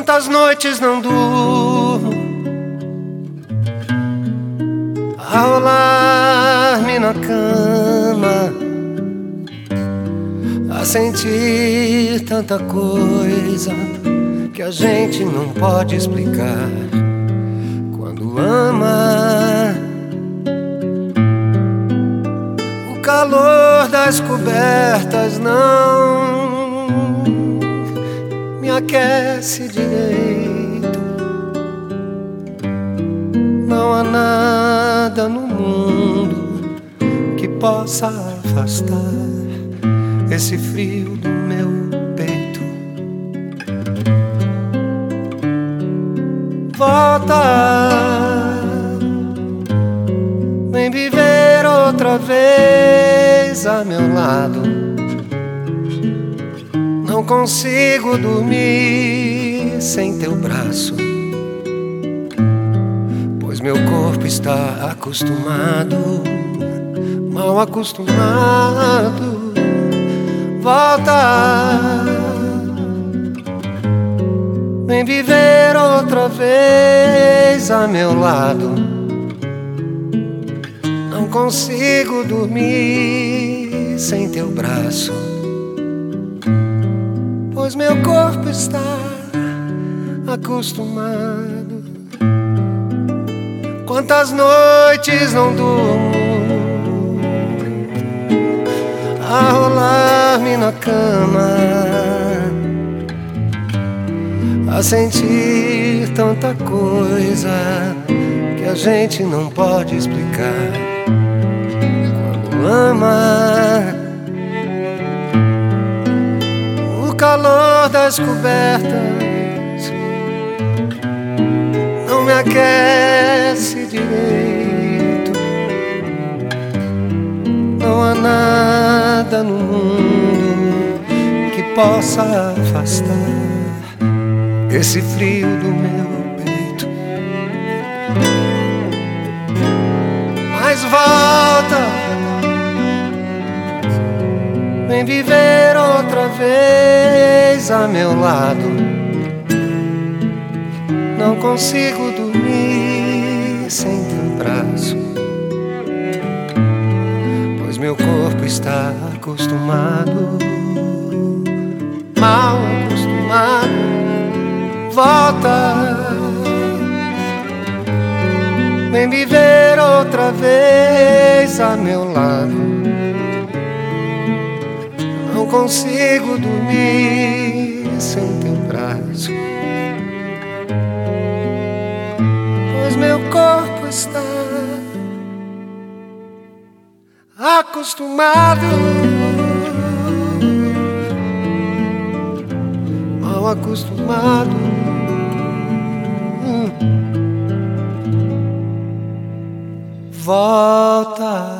Quantas noites não durmo rolar-me na cama, a sentir tanta coisa que a gente não pode explicar quando ama. O calor das cobertas não aquece direito. Não há nada no mundo que possa afastar esse frio do meu peito. Volta, vem viver outra vez a meu lado. Não consigo dormir sem teu braço, pois meu corpo está acostumado, mal acostumado. Volta, vem viver outra vez a meu lado. Não consigo dormir sem teu braço pois meu corpo está acostumado. Quantas noites não durmo a rolar-me na cama, a sentir tanta coisa que a gente não pode explicar das cobertas não me aquece direito. Não há nada no mundo que possa afastar esse frio do meu peito. Mas volta. Vem viver outra vez a meu lado. Não consigo dormir sem teu braço, pois meu corpo está acostumado, mal acostumado. Volta, vem viver outra vez a meu lado consigo dormir sem teu braço, pois meu corpo está acostumado, mal acostumado. Volta.